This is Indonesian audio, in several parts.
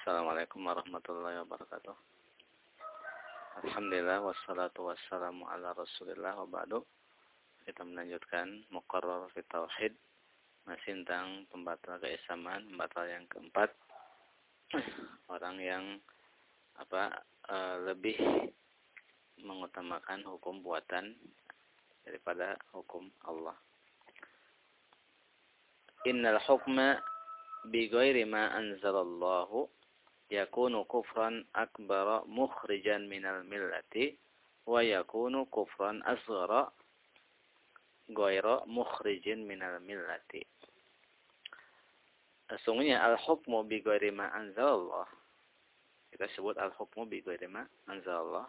Assalamualaikum warahmatullahi wabarakatuh. Alhamdulillah wassalatu wassalamu ala Rasulillah wa ba'du. Kita melanjutkan muqarrar fi tauhid masih tentang pembatal keislaman, pembatal yang keempat. Orang yang apa e, lebih mengutamakan hukum buatan daripada hukum Allah. Innal hukma bi ghairi ma anzalallahu yakunu kufran akbara mukhrijan minal millati wa yakunu kufran asghara ghaira mukhrijin minal millati. Sesungguhnya al-hukmu bi ghairi ma anzalallah. Kita sebut al-hukmu bi ghairi ma anzalallah.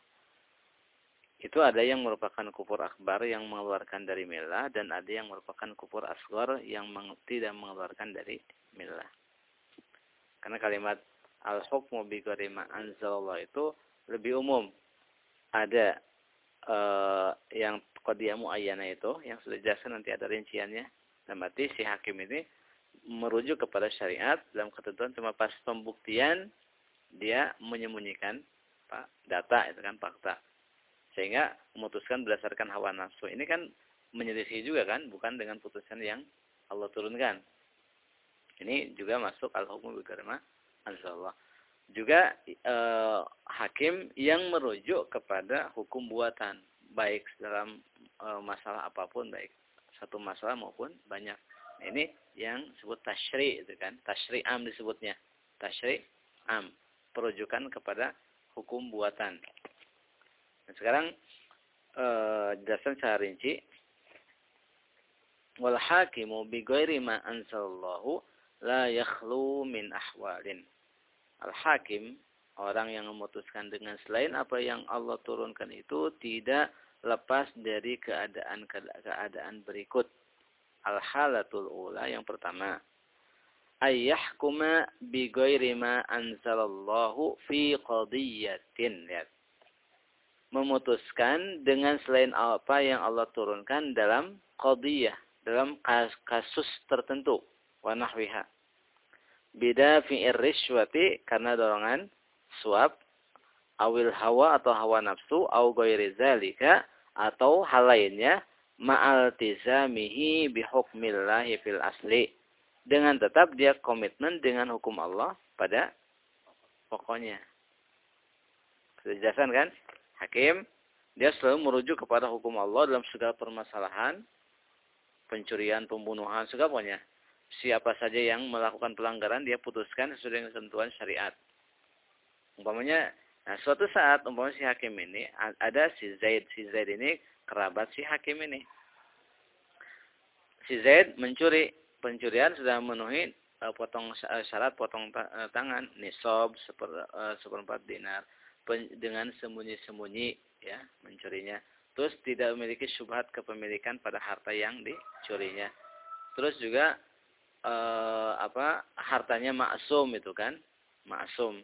Itu ada yang merupakan kufur akbar yang mengeluarkan dari milah dan ada yang merupakan kufur asghar yang tidak mengeluarkan dari milah. Karena kalimat al-hukmu bi ma anzalallah itu lebih umum. Ada uh, yang qadiyah muayyana itu yang sudah jelas nanti ada rinciannya. Dan berarti si hakim ini merujuk kepada syariat dalam ketentuan cuma pas pembuktian dia menyembunyikan pak data itu kan fakta sehingga memutuskan berdasarkan hawa nafsu ini kan menyelisih juga kan bukan dengan putusan yang Allah turunkan ini juga masuk al-hukmu bi Allah. Juga e, hakim yang merujuk kepada hukum buatan baik dalam e, masalah apa pun baik satu masalah maupun banyak. Nah, ini yang disebut tashri itu kan, tashri am disebutnya. Tashri am, perujukan kepada hukum buatan. Nah, sekarang e, jelaskan secara rinci wal hakimu bi ghairi ma anzalallahu la yakhlu min ahwalin al-hakim, orang yang memutuskan dengan selain apa yang Allah turunkan itu tidak lepas dari keadaan-keadaan berikut. Al-halatul ula yang pertama. Ayyahkuma bi ma anzalallahu fi qadiyatin. Lihat. Memutuskan dengan selain apa yang Allah turunkan dalam qadiyah, dalam kasus tertentu. Wa nahwiha Beda fi'ir rishwati karena dorongan suap awil hawa atau hawa nafsu au ghairi zalika atau hal lainnya ma'al tizamihi bihukmillahi fil asli dengan tetap dia komitmen dengan hukum Allah pada pokoknya. Sudah kan? Hakim dia selalu merujuk kepada hukum Allah dalam segala permasalahan pencurian, pembunuhan, segala pokoknya siapa saja yang melakukan pelanggaran dia putuskan sesuai dengan ketentuan syariat. Umpamanya, nah suatu saat umpamanya si hakim ini ada si Zaid, si Zaid ini kerabat si hakim ini. Si Zaid mencuri, pencurian sudah memenuhi uh, potong uh, syarat potong uh, tangan nisob seper, uh, seperempat dinar pen, dengan sembunyi-sembunyi ya mencurinya. Terus tidak memiliki syubhat kepemilikan pada harta yang dicurinya. Terus juga eh, apa hartanya maksum itu kan maksum.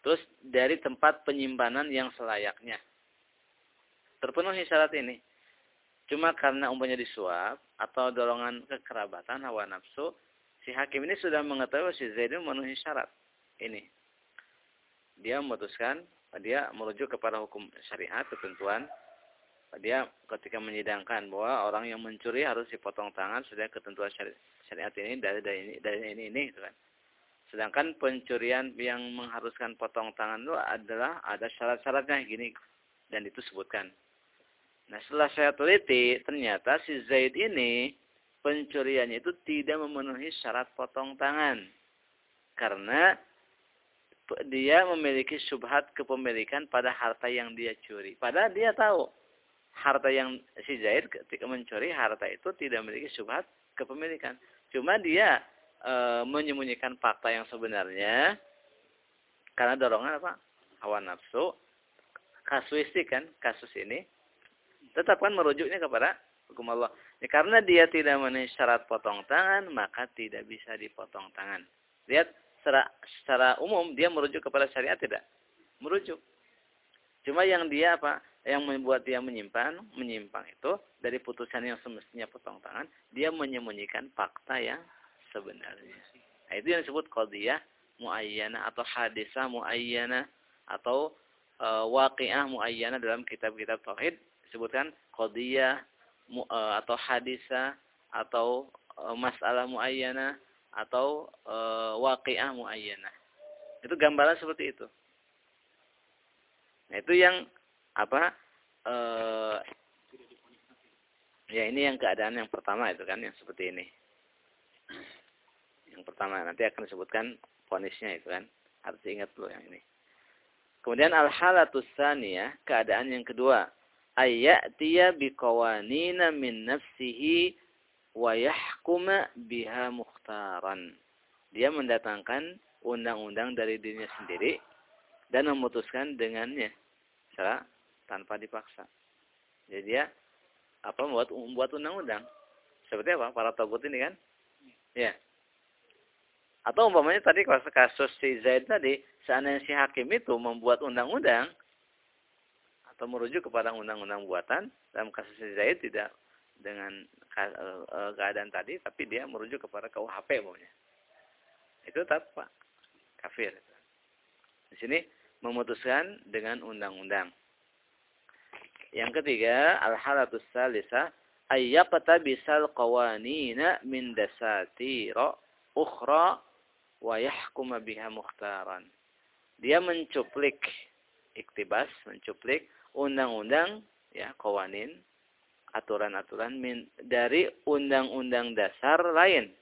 Terus dari tempat penyimpanan yang selayaknya. Terpenuhi syarat ini. Cuma karena umpamanya disuap atau dorongan kekerabatan hawa nafsu si hakim ini sudah mengetahui si Zaid memenuhi syarat ini. Dia memutuskan dia merujuk kepada hukum syariat ketentuan. Dia ketika menyidangkan bahwa orang yang mencuri harus dipotong tangan sudah ketentuan syariat ini dari dari ini dari ini ini gitu kan. Sedangkan pencurian yang mengharuskan potong tangan itu adalah ada syarat-syaratnya gini dan itu sebutkan. Nah setelah saya teliti ternyata si Zaid ini pencuriannya itu tidak memenuhi syarat potong tangan karena dia memiliki subhat kepemilikan pada harta yang dia curi. Padahal dia tahu harta yang si Zaid ketika mencuri harta itu tidak memiliki syubhat kepemilikan. Cuma dia e, menyembunyikan fakta yang sebenarnya karena dorongan apa? Hawa nafsu. Kasuistik kan kasus ini. Tetap kan merujuknya kepada hukum Allah. Ya, karena dia tidak memenuhi syarat potong tangan, maka tidak bisa dipotong tangan. Lihat secara secara umum dia merujuk kepada syariat tidak? Merujuk. Cuma yang dia apa? Yang membuat dia menyimpan, menyimpang itu dari putusan yang semestinya potong tangan, dia menyembunyikan fakta yang sebenarnya. Nah, itu yang disebut qadiyah muayyana atau hadisah muayyana atau e, waqi'ah muayyana dalam kitab-kitab tauhid disebutkan qadiyah e, atau hadisah atau e, masalah muayyana atau e, waqi'ah muayyana. Itu gambaran seperti itu. Nah, itu yang apa? E, ya ini yang keadaan yang pertama itu kan yang seperti ini. Yang pertama nanti akan disebutkan ponisnya itu kan. Harus ingat dulu yang ini. Kemudian al-halatus ya keadaan yang kedua, ayyatiya biqawanina min nafsihi wa yahkuma biha mukhtaran. Dia mendatangkan undang-undang dari dirinya sendiri dan memutuskan dengannya secara tanpa dipaksa. Jadi dia apa membuat membuat undang-undang. Seperti apa? Para togut ini kan? Ya. Atau umpamanya tadi kasus si Zaid tadi, seandainya si hakim itu membuat undang-undang atau merujuk kepada undang-undang buatan dalam kasus si Zaid tidak dengan eh, keadaan tadi, tapi dia merujuk kepada KUHP umpamanya. Itu tetap kafir. Di sini memutuskan dengan undang-undang. Yang ketiga, al-halatus salisah ayyaqta bisal qawanina min dasatira ukhra wa yahkuma biha mukhtaran. Dia mencuplik iktibas, mencuplik undang-undang ya kawanin aturan-aturan dari undang-undang dasar lain.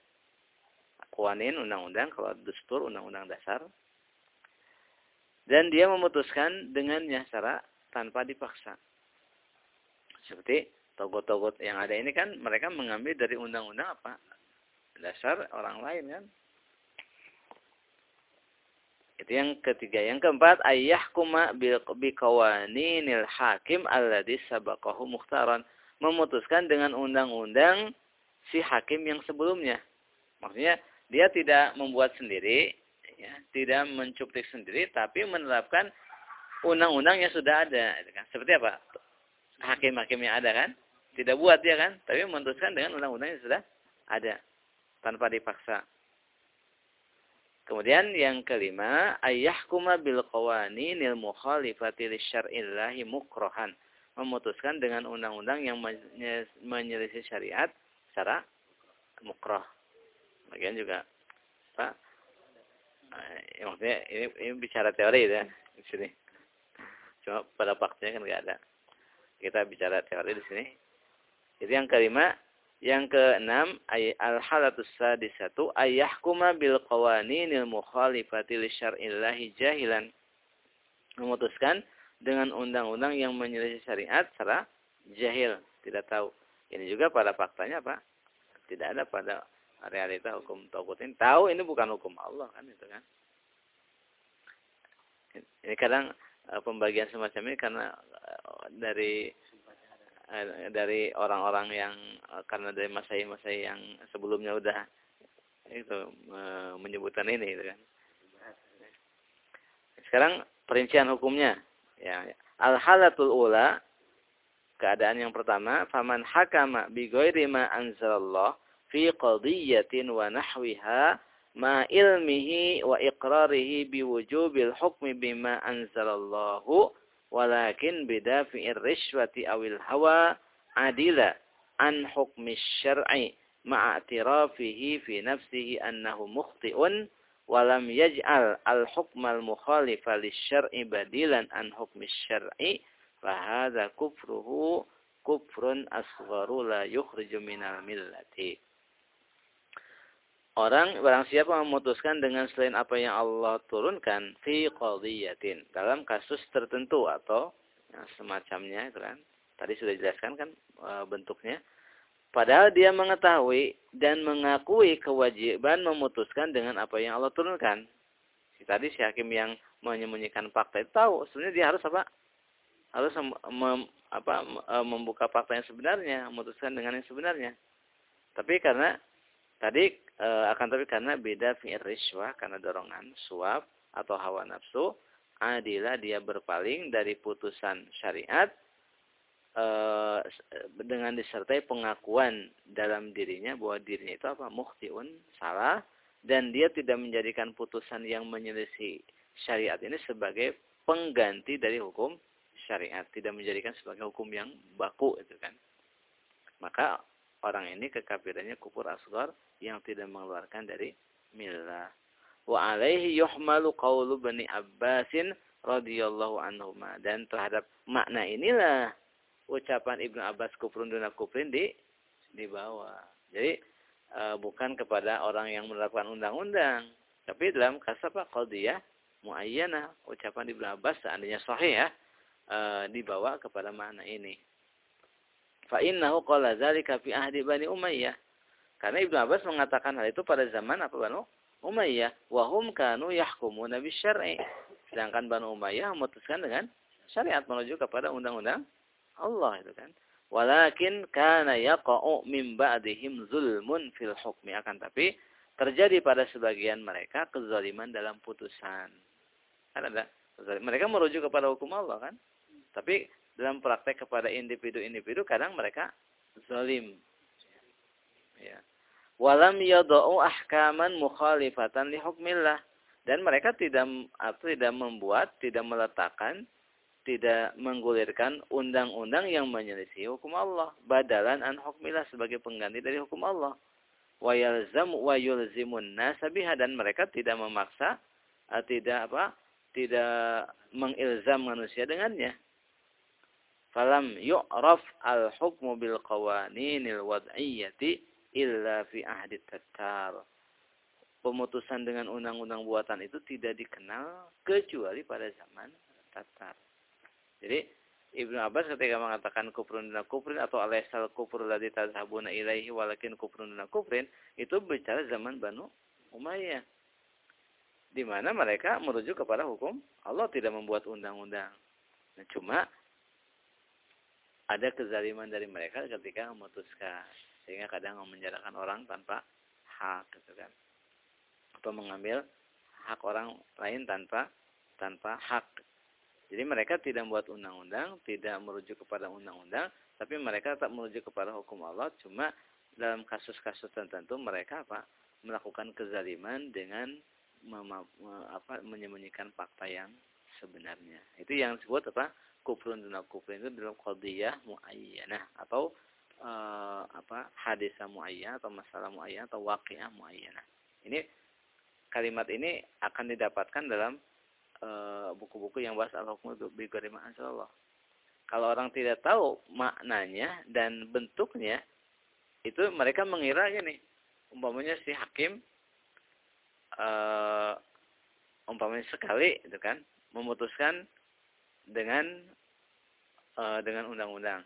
Kawanin undang-undang kalau dustur undang-undang dasar. Dan dia memutuskan dengannya secara tanpa dipaksa. Seperti togot-togot yang ada ini kan mereka mengambil dari undang-undang apa? Dasar orang lain kan. Itu yang ketiga. Yang keempat, ayah kuma biqawaninil hakim alladhi sabaqahu mukhtaran. Memutuskan dengan undang-undang si hakim yang sebelumnya. Maksudnya, dia tidak membuat sendiri, ya, tidak mencuplik sendiri, tapi menerapkan undang-undang yang sudah ada. Kan. Seperti apa? Hakim-hakim yang ada kan? Tidak buat dia kan? Tapi memutuskan dengan undang-undang yang sudah ada. Tanpa dipaksa. Kemudian yang kelima, ayyahkuma bil qawaninil mukhalifati lisyar'illahi mukrohan. Memutuskan dengan undang-undang yang menyelisih syariat secara mukroh. Bagian juga Pak ya, maksudnya ini, ini bicara teori ya di sini. Cuma pada faktanya kan nggak ada. Kita bicara teori di sini. Jadi yang kelima, yang keenam, al-halatus sadisatu ayyahkuma bil qawaninil mukhalifati li syar'illahi jahilan. Memutuskan dengan undang-undang yang menyelisih syariat secara jahil, tidak tahu. Ini juga pada faktanya Pak, tidak ada pada realita hukum tauhid ini. Tahu ini bukan hukum Allah kan itu kan. Ini kadang eh, pembagian semacam ini karena dari Eh, dari orang-orang yang eh, karena dari masa-masa yang sebelumnya udah itu menyebutkan ini gitu kan. Sekarang perincian hukumnya ya. Al-halatul ula keadaan yang pertama faman hakama bi ghairi ma anzalallah fi qadiyatin wa nahwiha ma ilmihi wa iqrarihi bi wujubil hukmi bima anzalallahu walakin bidafi'ir rishwati awil hawa adila an hukmi syar'i ma'atirafihi fi nafsihi annahu mukhti'un walam yaj'al al-hukmal mukhalifa lisyar'i badilan an hukmi syar'i fahadha kufruhu kufrun asgharu la yukhriju minal millati Orang barang siapa memutuskan dengan selain apa yang Allah turunkan fi qadiyatin dalam kasus tertentu atau ya, semacamnya kan. Tadi sudah dijelaskan kan e, bentuknya. Padahal dia mengetahui dan mengakui kewajiban memutuskan dengan apa yang Allah turunkan. Si tadi si hakim yang menyembunyikan fakta itu tahu sebenarnya dia harus apa? Harus mem, apa, e, membuka fakta yang sebenarnya, memutuskan dengan yang sebenarnya. Tapi karena Tadi e, akan tapi karena beda fi'ir riswah karena dorongan suap atau hawa nafsu, adilah dia berpaling dari putusan syariat e, dengan disertai pengakuan dalam dirinya bahwa dirinya itu apa muhtiun salah dan dia tidak menjadikan putusan yang menyelisih syariat ini sebagai pengganti dari hukum syariat, tidak menjadikan sebagai hukum yang baku itu kan. Maka orang ini kekafirannya kufur asgar yang tidak mengeluarkan dari millah. Wa alaihi yuhmalu qawlu Bani Abbasin radhiyallahu anhuma dan terhadap makna inilah ucapan Ibnu Abbas kufrun duna kufrin di dibawa. Jadi e, bukan kepada orang yang menerapkan undang-undang, tapi dalam kasus apa qadiyah muayyana ucapan Ibnu Abbas seandainya sahih ya e, dibawa kepada makna ini. Fa innahu qala dzalika fi ahdi Bani Umayyah. Karena Ibnu Abbas mengatakan hal itu pada zaman apa Bani Umayyah, wa hum kanu yahkumuna bisyar'i. Sedangkan Bani Umayyah memutuskan dengan syariat menuju kepada undang-undang Allah itu kan. Walakin kana yaqa'u min ba'dihim zulmun fil hukmi akan tapi terjadi pada sebagian mereka kezaliman dalam putusan. Kan ada mereka merujuk kepada hukum Allah kan? Tapi dalam praktek kepada individu-individu kadang mereka zalim. Ya. Walam yadau ahkaman mukhalifatan li hukmillah. Dan mereka tidak atau tidak membuat, tidak meletakkan tidak menggulirkan undang-undang yang menyelisih hukum Allah. Badalan an hukmillah sebagai pengganti dari hukum Allah. Wa yalzam wa yulzimun nasabiha dan mereka tidak memaksa eh, tidak apa tidak mengilzam manusia dengannya falam yu'raf al hukmu bil qawaninil wad'iyyati illa fi ahdi tatar pemutusan dengan undang-undang buatan itu tidak dikenal kecuali pada zaman Tatar jadi Ibnu Abbas ketika mengatakan kufrun dan kufrin atau alaisal kufur ladzi tazhabuna ilaihi walakin kufrun dan kufrin itu bicara zaman Banu Umayyah. Di mana mereka merujuk kepada hukum Allah tidak membuat undang-undang. Nah, cuma ada kezaliman dari mereka ketika memutuskan sehingga kadang memenjarakan orang tanpa hak gitu kan. Atau mengambil hak orang lain tanpa tanpa hak jadi mereka tidak membuat undang-undang, tidak merujuk kepada undang-undang, tapi mereka tetap merujuk kepada hukum Allah. Cuma dalam kasus-kasus tertentu mereka apa melakukan kezaliman dengan apa, menyembunyikan fakta yang sebenarnya. Itu yang disebut apa kufrun dan kufrun itu dalam qadiyah muayyanah atau uh, apa hadisah muayyanah atau masalah muayyanah atau waqiah muayyanah. Ini kalimat ini akan didapatkan dalam Eh, buku-buku yang bahas al-hukmu bighairi Allah. Kalau orang tidak tahu maknanya dan bentuknya, itu mereka mengira gini, umpamanya si hakim uh, umpamanya sekali itu kan memutuskan dengan uh, dengan undang-undang.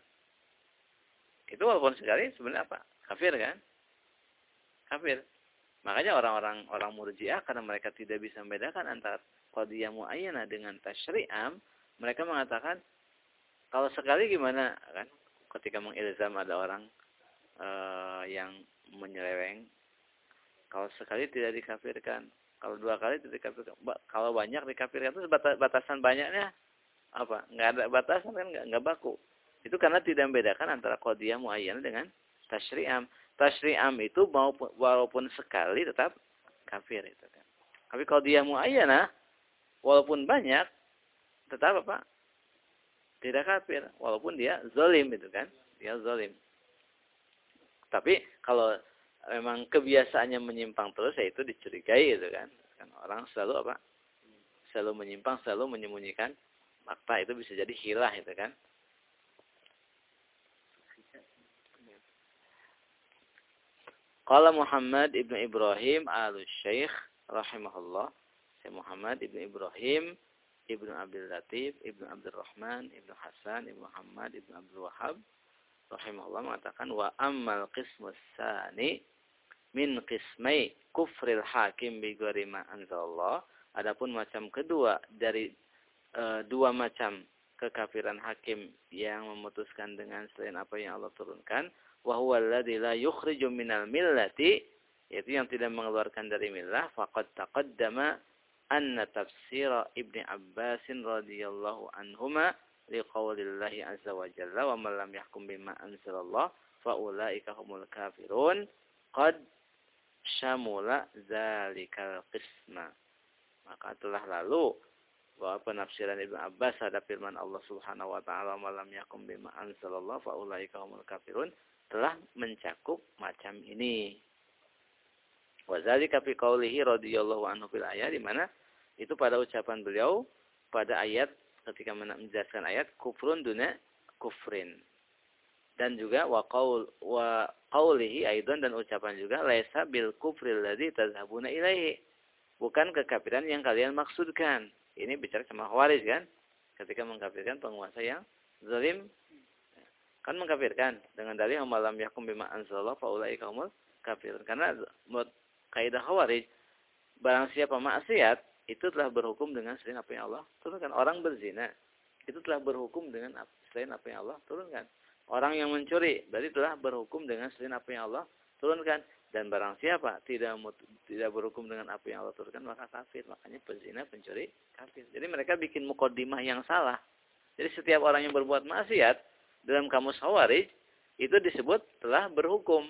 Itu walaupun sekali sebenarnya apa? Kafir kan? Kafir. Makanya orang-orang orang Murji'ah karena mereka tidak bisa membedakan antara qadiyah muayyana dengan tasyri'am, mereka mengatakan kalau sekali gimana kan ketika mengilzam ada orang uh, yang menyeleweng kalau sekali tidak dikafirkan kalau dua kali tidak dikafirkan kalau banyak dikafirkan itu batasan banyaknya apa? Nggak ada batasan kan? Nggak baku. Itu karena tidak membedakan antara qadiyah muayyana dengan tasyri'am tasyri'am itu maupun walaupun sekali tetap kafir itu kan. Tapi dia muayyana walaupun banyak tetap apa? Tidak kafir. Walaupun dia zalim itu kan? Dia zalim. Tapi kalau memang kebiasaannya menyimpang terus ya itu dicurigai itu kan? Kan orang selalu apa? Selalu menyimpang selalu menyembunyikan fakta itu bisa jadi hilah itu kan. Qala Muhammad ibnu Ibrahim al-Syeikh rahimahullah. Syekh Muhammad Ibnu Ibrahim, Ibnu Abdul Latif, Ibnu Abdul Rahman, Ibnu Hasan, Ibnu Muhammad, Ibnu Abdul Wahab rahimahullah mengatakan wa ammal qismus sani min qismai kufril hakim bi ghairi ma anzalallah. Adapun macam kedua dari e, dua macam kekafiran hakim yang memutuskan dengan selain apa yang Allah turunkan. Wa huwa la yukhriju minal millati yaitu yang tidak mengeluarkan dari millah. Faqad taqaddama anna tafsir Ibni Abbas radhiyallahu anhuma liqaulillahi azza wa jalla wa man lam yahkum bima anzalallah fa ulaika humul kafirun. Qad syamula zalikal qisma. Maka telah lalu bahwa penafsiran Ibnu Abbas ada firman Allah Subhanahu wa taala malam yakum bima anzalallah fa ulaika humul kafirun telah mencakup macam ini. Wa zalika fi qaulihi radhiyallahu anhu fil ayat di mana itu pada ucapan beliau pada ayat ketika menjelaskan ayat kufrun duna kufrin. Dan juga wa qaul wa qaulihi aidan dan ucapan juga laisa bil kufril ladzi tazhabuna ilaihi. Bukan kekafiran yang kalian maksudkan. Ini bicara sama Khawarij kan? Ketika mengkafirkan penguasa yang zalim kan mengkafirkan dengan dalil malam yakum bima anzalallah fa ulaika humul kafirun. Karena menurut kaidah Khawarij barang siapa maksiat itu telah berhukum dengan selain apa yang Allah turunkan. Orang berzina itu telah berhukum dengan selain apa yang Allah turunkan. Orang yang mencuri berarti telah berhukum dengan selain apa yang Allah turunkan. Dan barang siapa tidak tidak berhukum dengan apa yang Allah turunkan maka kafir. Makanya pezina, pencuri, kafir. Jadi mereka bikin mukodimah yang salah. Jadi setiap orang yang berbuat maksiat dalam kamus Khawarij itu disebut telah berhukum.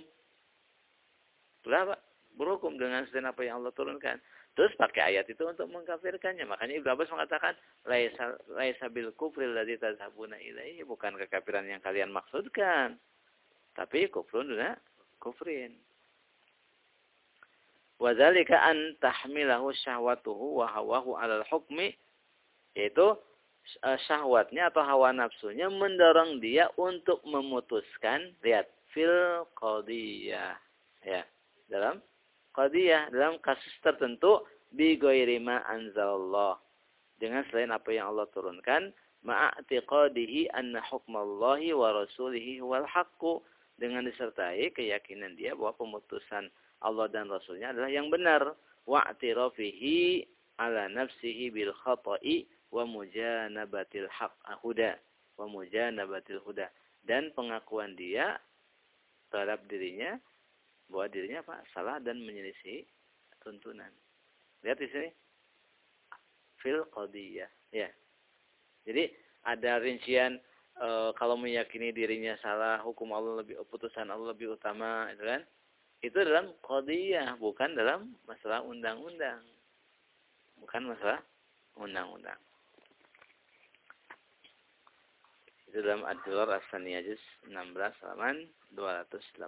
Telah berhukum dengan selain apa yang Allah turunkan. Terus pakai ayat itu untuk mengkafirkannya. Makanya Ibnu Abbas mengatakan laisa laisa bil kufril ladzi tazhabuna ilaihi bukan kekafiran yang kalian maksudkan. Tapi kufrun duna kufrin. Wadzalika an tahmilahu syahwatuhu wa hawahu 'alal hukmi yaitu e, syahwatnya atau hawa nafsunya mendorong dia untuk memutuskan lihat fil qadiyah. Ya dalam qadiyah dalam kasus tertentu bi ghairi ma anzalallah. Dengan selain apa yang Allah turunkan ma'atiqadihi anna hukmallahi wa rasulihi wal haqqu. Dengan disertai keyakinan dia bahwa pemutusan Allah dan Rasulnya adalah yang benar. Wa'tirafihi ala nafsihi bil khata'i wa mujanabatil haq huda. Wa mujanabatil huda. Dan pengakuan dia terhadap dirinya bahwa dirinya apa? Salah dan menyelisih tuntunan. Lihat di sini. Fil qadiyah. Ya. Jadi ada rincian e, kalau meyakini dirinya salah, hukum Allah lebih putusan Allah lebih utama, itu kan? Itu dalam qadiyah, bukan dalam masalah undang-undang. Bukan masalah undang-undang. Itu dalam Ad-Durar As-Saniyah 16 halaman 218.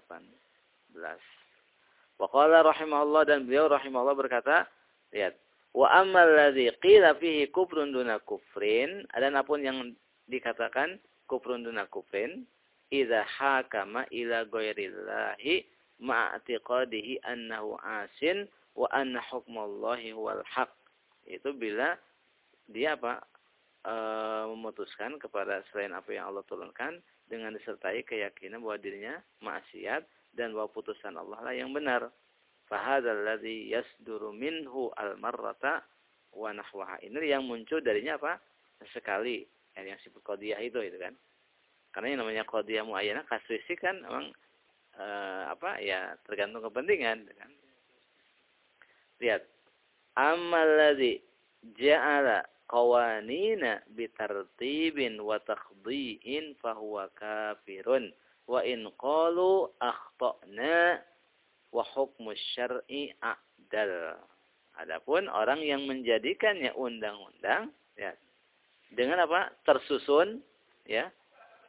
Wa qala rahimahullah dan beliau rahimahullah berkata, lihat, wa ammal ladzi qila fihi kufrun duna kufrin, adapun yang dikatakan kufrun duna kufrin, idza hakama ila ghairillahi ma'atiqadihi annahu asin wa anna hukmallahi huwal haq. Itu bila dia apa? E, memutuskan kepada selain apa yang Allah turunkan dengan disertai keyakinan bahwa dirinya maksiat dan bahwa putusan Allah lah yang benar. Fahadzal ladzi yasduru minhu al-marrata wa nahwaha. Ini yang muncul darinya apa? Sekali. Yang, yang disebut qadiyah itu itu kan. Karena yang namanya qadiyah muayyana kasuistik kan memang uh, apa ya tergantung kepentingan kan. Lihat. Amal ladzi ja'ala qawanina bitartibin wa takhdhi'in fahuwa kafirun. Wa in qalu akhtana wa hukmu syar'i a'dal. Adapun orang yang menjadikannya undang-undang ya dengan apa? Tersusun ya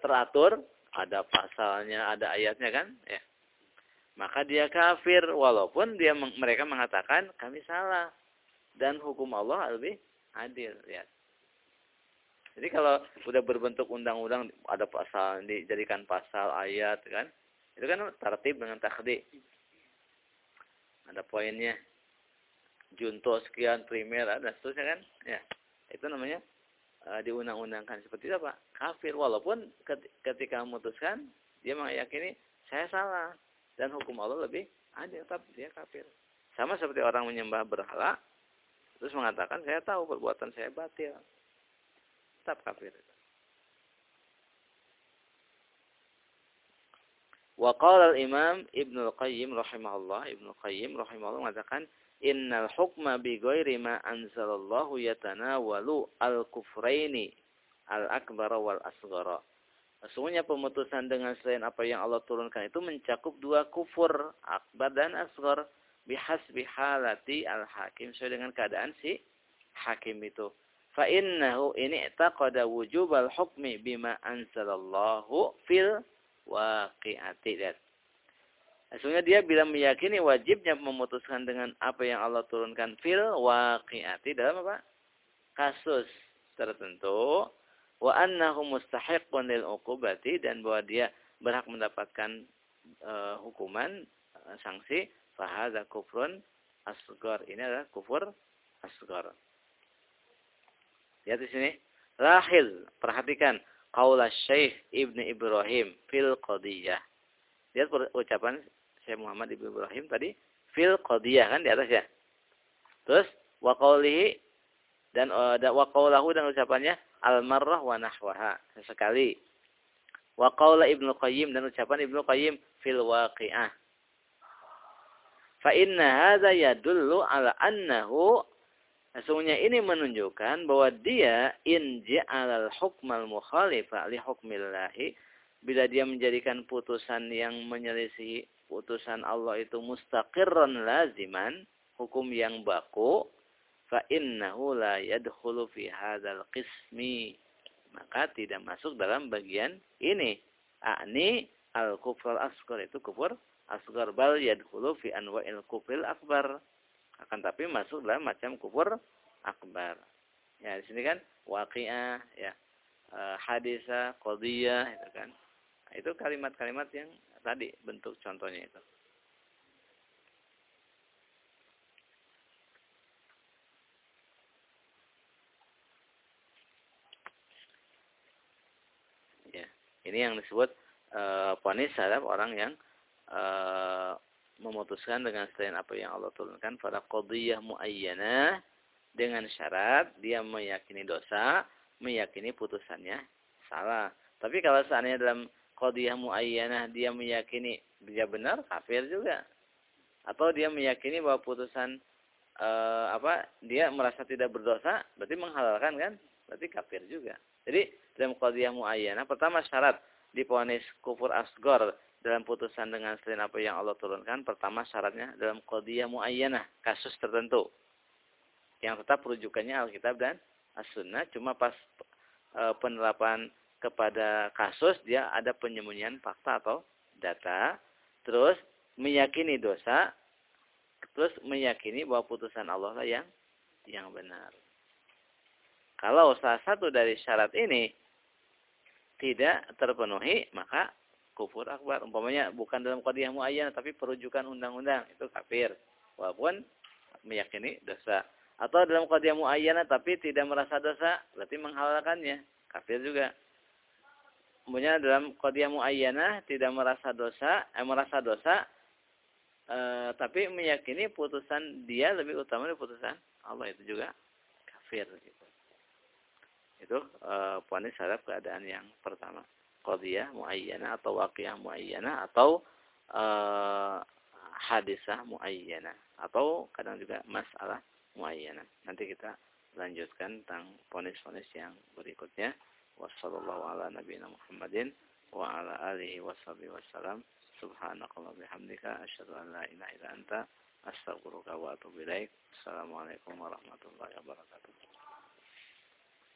teratur ada pasalnya, ada ayatnya kan? Ya. Maka dia kafir walaupun dia mereka mengatakan kami salah dan hukum Allah lebih adil, ya. Jadi kalau sudah berbentuk undang-undang ada pasal dijadikan pasal ayat kan? Itu kan tertib dengan takdi. Ada poinnya. Junto sekian primer ada seterusnya kan? Ya. Itu namanya uh, diundang-undangkan seperti Pak kafir. Walaupun ketika memutuskan dia meyakini saya salah. Dan hukum Allah lebih adil tetap dia kafir. Sama seperti orang menyembah berhala terus mengatakan saya tahu perbuatan saya batil. Tetap kafir. Wa qala al-Imam Ibnu Al-Qayyim rahimahullah, Ibnu Qayyim rahimahullah mengatakan innal hukma bi ghairi ma anzalallahu yatanawalu al-kufraini al-akbar wal asghara. Sesungguhnya pemutusan dengan selain apa yang Allah turunkan itu mencakup dua kufur, akbar dan asghar. bihasbi halati al-hakim sesuai dengan keadaan si hakim itu. Fa innahu ini taqada wujubal hukmi bima anzalallahu fil waqi'ati. Sesungguhnya dia bila meyakini wajibnya memutuskan dengan apa yang Allah turunkan fil waqi'ati dalam apa? Kasus tertentu wa annahu mustahiqqun lil uqubati dan bahwa dia berhak mendapatkan uh, hukuman uh, sanksi fahadza kufrun asghar. Ini adalah kufur asghar. Lihat di sini. Rahil, perhatikan qaula Syekh Ibnu Ibrahim fil qadiyah. Lihat ucapan Syekh Muhammad Ibnu Ibrahim tadi fil qadiyah kan di atas ya. Terus wa qawlihi dan uh, wa qawlahu dan ucapannya al marrah wa nahwaha sesekali. Wa qawla Ibnu Qayyim dan ucapan Ibnu Qayyim fil waqi'ah. Fa inna hadza yadullu ala annahu Sesungguhnya ini menunjukkan bahwa dia in ja'alal hukmal mukhalifa li hukmillahi bila dia menjadikan putusan yang menyelisihi putusan Allah itu mustaqirran laziman, hukum yang baku, fa innahu la yadkhulu fi hadzal qismi. Maka tidak masuk dalam bagian ini. Akni al-kufr al-asghar itu kufur asghar bal yadkhulu fi anwa'il kufril akbar akan tapi masuk dalam macam kufur akbar. Ya, di sini kan waqi'ah, ya. E, hadisah, qadiyah itu kan. Itu kalimat-kalimat yang tadi bentuk contohnya itu. Ya, ini yang disebut eh ponis terhadap orang yang e, memutuskan dengan selain apa yang Allah turunkan pada qadiyah muayyanah dengan syarat dia meyakini dosa, meyakini putusannya salah. Tapi kalau seandainya dalam qadiyah muayyanah dia meyakini dia benar, kafir juga. Atau dia meyakini bahwa putusan e, apa dia merasa tidak berdosa, berarti menghalalkan kan? Berarti kafir juga. Jadi dalam qadiyah muayyanah pertama syarat diponis kufur asgor dalam putusan dengan selain apa yang Allah turunkan, pertama syaratnya dalam qadiyah muayyanah, kasus tertentu. Yang tetap rujukannya Alkitab dan As-Sunnah, cuma pas e, penerapan kepada kasus dia ada penyembunyian fakta atau data, terus meyakini dosa, terus meyakini bahwa putusan Allah lah yang yang benar. Kalau salah satu dari syarat ini tidak terpenuhi, maka kufur akbar. Umpamanya bukan dalam qadiyah muayyanah tapi perujukan undang-undang itu kafir. Walaupun meyakini dosa. Atau dalam qadiyah muayyanah tapi tidak merasa dosa, berarti menghalalkannya. Kafir juga. Umpamanya dalam qadiyah muayyanah tidak merasa dosa, eh, merasa dosa eh, tapi meyakini putusan dia lebih utama dari putusan Allah itu juga kafir gitu. Itu eh, ponis terhadap keadaan yang pertama qadiyah muayyana atau waqiyah muayyana atau uh, hadisah muayyana atau kadang juga masalah muayyana. Nanti kita lanjutkan tentang ponis-ponis yang berikutnya. Wassallallahu. Assalamualaikum warahmatullahi wabarakatuh.